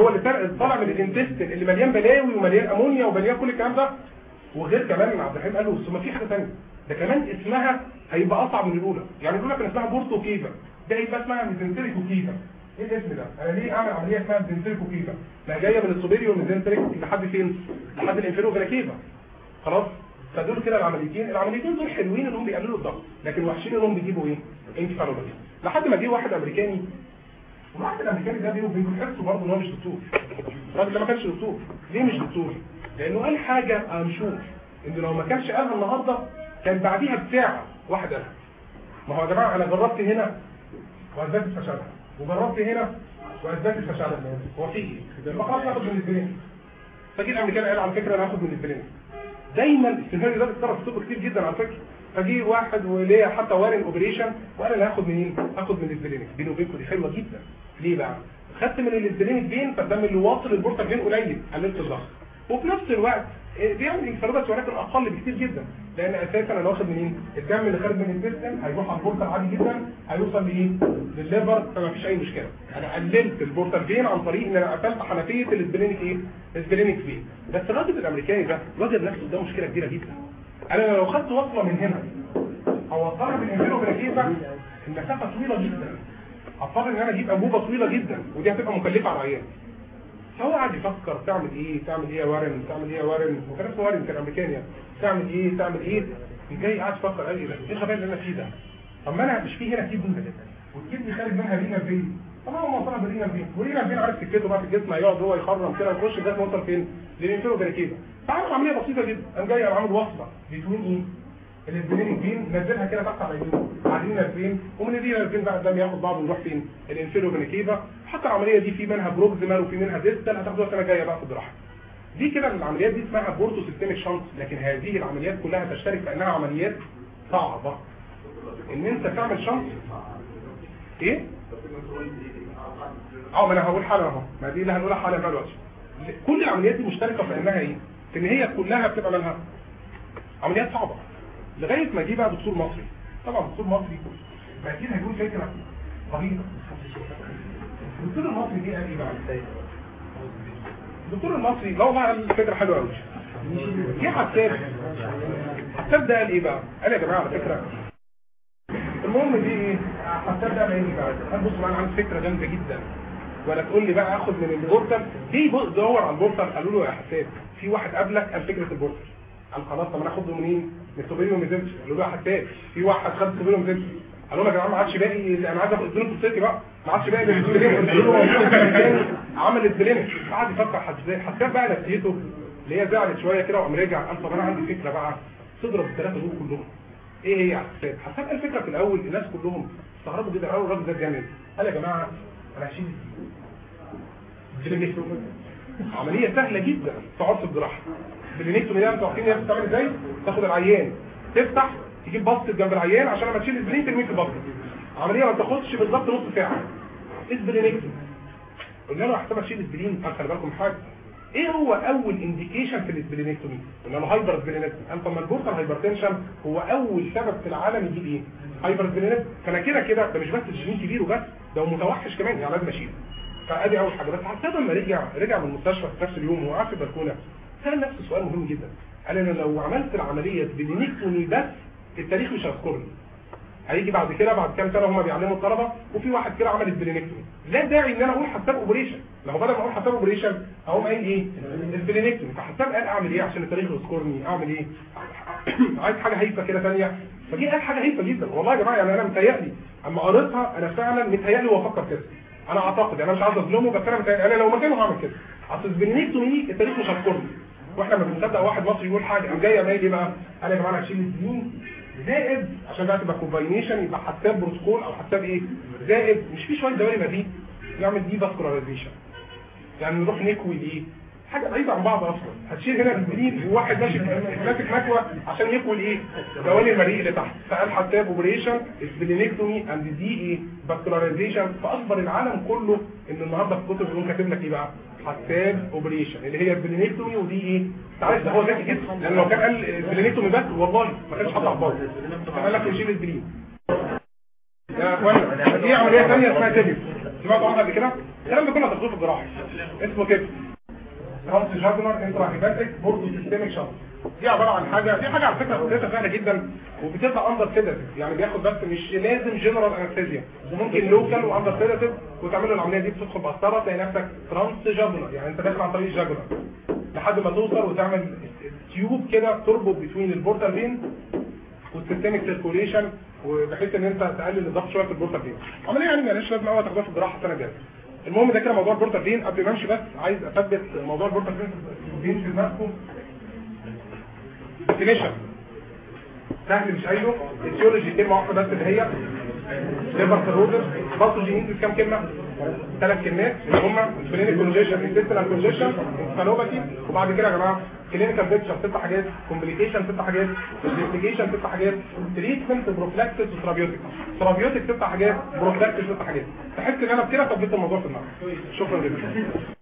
هو اللي طالع- من ال intestine اللي مليان بلاوي ومليان أمونيا ومليان كل الكلام ده وغير كمان عبد الرحيم قال له ثم في حاجة ثانية ده كمان اسمها هيبقى أصعب من الأولى. يعني الاولى كان اسمها portocaval ده هيبقى اسمها mesentericocaval إيه الاسم ده؟ أنا ليه أعمل عملية اسمها mesentericocaval ما جاية من ال superior mesenteric لحد فين؟ لحد ال inferior vena cava خلاص؟ فدول كده العمليتين العمليتين دول حلوين إنهم بيقللوا الضغط لكن وحشين إنهم بيجيبوا إيه؟ encephalopathy لحد ما جه واحد أمريكاني والواحد الامريكاني ده بينه وبينكم تحسوا برضه إن هو مش دكتور. الراجل ده ما كانش دكتور. ليه مش دكتور؟ لأنه قال حاجة I'm sure إن لو ما كانش قالها النهارده كان بعديها بساعة واحد قالها ما هو يا جماعة أنا جربت هنا واثبتت فشلها وجربت هنا واثبتت فشلها هو في إيه؟ يبقى خلاص ناخد من ال splenic فجي الامريكان قال على فكرة أنا هاخد من البرين دايما السيناريو ده بيتكرر في الطب كتير جدا على فكرة. فجي واحد وليه حتى وارن operation وأنا اللي هاخد منين؟ هاخد من ال splenic بيني وبينكم دي حلوة جدا. ليه بقى؟ خدت من ال splenic vein؟ فالدم اللي واصل ال portal vein؟ قليل. قللت الضغط. وفي نفس الوقت إيه، بيعمل انفرادات ولكن أقل بكتير جدا. لأن أساسا أنا واخد منين؟ الدم اللي خارج من الجسم هيروح على ال portal عادي جدا. هيوصل لإيه؟ لل liver فما فيش أي مشكلة. أنا قللت ال portal vein؟ عن طريق إن أنا قفلت حنفية ال splenic إيه؟ ال splenic vein. بس الراجل الأمريكاني ده وجد نفسه ده مشكلة كبيرة جدا. أنا لو خدت وصلة من هنا أو وصلها بال inferior vena cava المسافه طويلة جدا. هضطر إن أنا أجيب انبوبه طويلة جدا ودي هتبقى مكلفة على العيان. فهو قاعد يفكر تعمل إيه تعمل إيه يا وارن تعمل إيه يا وارن وكان اسمه وارن كان أمريكاني. يعني تعمل إيه تعمل إيه. جاي قاعد يفكر قال إيه ده إيه الغباء اللي أنا فيه ده؟ طب ما أنا مش فيه هنا kidney وال kidney خارج منها renal vein؟ طب هو موصلها ب renal vein و renal vein عارف سكته بقى في الجسم هيقعد هو يخرم كده يخش لغايه ما يوصل فين لل inferior vena cava فعمل عمليه بسيطة جدا. قام جاي عامل وصله بين إيه؟ ال splenic vein نزلها كده تحت على اليمين على ال renal vein ومن ال renal vein بقى الدم ياخد بعضه ويروح فين؟ ال inferior vena cava حتى العملية دي في منها proximal وفي منها distal هتاخدوها السنة الجاية بقى الجراحه دي كده العمليات دي اسمها portosystemic shunt لكن هذه العمليات كلها تشترك في إنها عمليات صعبة. إن أنت تعمل shunt إيه؟ آه ما أنا هقول حالا أهو. ما دي اللي هنقولها حالا دلوقتي. كل العمليات دي مشتركه في انها إيه؟ في إن هي كلها بتبقى مالها عمليات صعبة. لغاية ما جه بقى دكتور مصري. طبعا دكتور مصري أكيد هيكون فكره رهيبه الدكتور المصري دي قال إيه بقى؟ الدكتور المصري والله قال فكرة حلوة قوي جه حساب حساب ده قال إيه بقى؟ قال يا جماعة على فكرة المهم دي إيه حساب ده قال إيه بقى أنا عندي فكرة جامدة جدا. ولا تقول لي بقى آخد من ال portal ليه بص دور على ال portal قالوا له يا حساب في واحد قبلك قال فكرة ال portal قال خلاص طب أنا اخده منين؟ من ال superior mesenteric قالوا له يا حساب في واحد خد ال superior mesenteric قال لهم يا جماعة ما عادش باقي أنا عايز آخد اديله في بقى. ما عادش باقي عمل ال splenic قعد يفكر حساب حساب بقى نفسيته اللي هي زعلت شوية كده وقام رجع. قال طب أنا عندي فكرة بقى. تضرب الثلاثة دول كلهم. إيه هي حساب حساب قال فكره في الأول الناس كلهم استغربوا جدا. قالوا الراجل ده جامد. قال يا جماعة أنا هشيل عملية سهلة جدا. في الجراحة. splenectomy ده أنتوا عارفين هي بتتعمل إزاي؟ تاخد العيان. تفتح تجيب basket جنب العيان عشان لما تشيل ال spleen ترميه في ال basket عملية ما بتاخدش بالظبط نص ساعة. splenectomy قلنا له هحسبها تشيل ال spleen قال خلي بالكم حاجة. إيه هو اول indication في ال splenectomy قلنا له hypersplenism قال طب ما ال portal hypertension هو أول سبب في العالم يجيب إيه؟ hypersplenism فأنا كده كده ده مش بس ال spleen كبير وبس ده متوحش كمان يعني لازم اشيله فأدي أول حاجة. بس حسب لما رجع رجع من المستشفى في نفس اليوم وقعد في البلكونه سأل نفسه سؤال مهم جدا. قال أنا لو عملت العملية splenectomy بس التاريخ مش هيذكرني. هيجي بعد كده بعد كام سنة هم بيعلموا الطلبة وفي واحد كده عمل ال splenectomy لا داعي إن أنا أقول حساب operation لو بدل ما أقول حساب operation أقوم قايل إيه؟ ال splenectomy فحساب قال أعمل إيه عشان التاريخ يذكرني؟ أعمل إيه؟ عايز حاجة هايفة كده ثانية فجي قال حاجة هايفة جدا. والله يا جماعة يعني أنا متهيألي أما قريتها أنا فعلا متهيألي وافكر كده. أنا أعتقد أنا مش عايز أظلمه بس أنا متهيألي أنا لو مكانه هعمل كده. أصل ال splenectomy التاريخ مش هيذكرني. وإحنا ما بنصدق واحد مصري يقول حاجة قام جاي قام إيه بقى قال يا جماعة أنا هشيل الدين. زائد عشان بقى تبقى combination يبقى حساب بروتوكول أو حساب إيه؟ زائد مش في شوية دوالي دي نعمل devascularization يعني نروح نكوي دي. حاجة بعيده عن بعض أصلا. هتشيل هنا الجديد وواحد ماشي ماسك مكوى عشان يكوي الايه دوالي المريء اللي تحت. فقال حساب operation splenectomy and de إيه vascularization فاخبر العالم كله إن النهارده في الكتب يقول كاتب لك إيه بقى؟ حساب operation اللي هي ال splenectomy و de إيه أنت عارف ده هو ذكي جدا لأن لو كان قال ال splenectomy بس والله ما كانش حاطط على كان قال لك يشيل ال spleen يا اخوانا دي عملية ثانية اسمها TIPS سمعتوا عنها قبل كده؟ الكلام ده كله هتاخدوه في الجراحة. اسمه كده trans intrahepatic portosystemic shunt دي عبارة عن حاجة دي حاجة على فكرة فكرتها سهلة جدا وبتبقى under sedative يعني بياخد بس مش لازم general anesthesia ممكن local و under sedative وتعمل له العملية دي بتدخل بقسطره تلاقي نفسك trans jugular. يعني أنت داخل عن طريق jugular. لحد ما توصل وتعمل tube كده تربط بين ال portal vein وال systemic circulation وبحيث إن أنت تقلل الضغط شوية في ال portal vein عملية يعني مالهاش لازمة قوي تاخدوها في الجراحة السنة الجاية. المهم ده كده موضوع ال portal vein قبل ما امشي بس عايز اثبت موضوع ال portal vein في دماغكم. definition سهل مش قايله السيولوجي كلمه واحدة بس اللي هي liver cirrhosis pathogenesis كام كلمه ثلاث كلمات هم splenic congestion intestinal congestion encephalopathy وبعد كده يا جماعة clinical picture ست حاجات complication ست حاجات investigation ست حاجات treatment prophylaxis و therapeutic therapeutic ست حاجات prophylaxis ست حاجات تحس ان أنا بكده ثبت الموضوع في دماغك شكرا جدا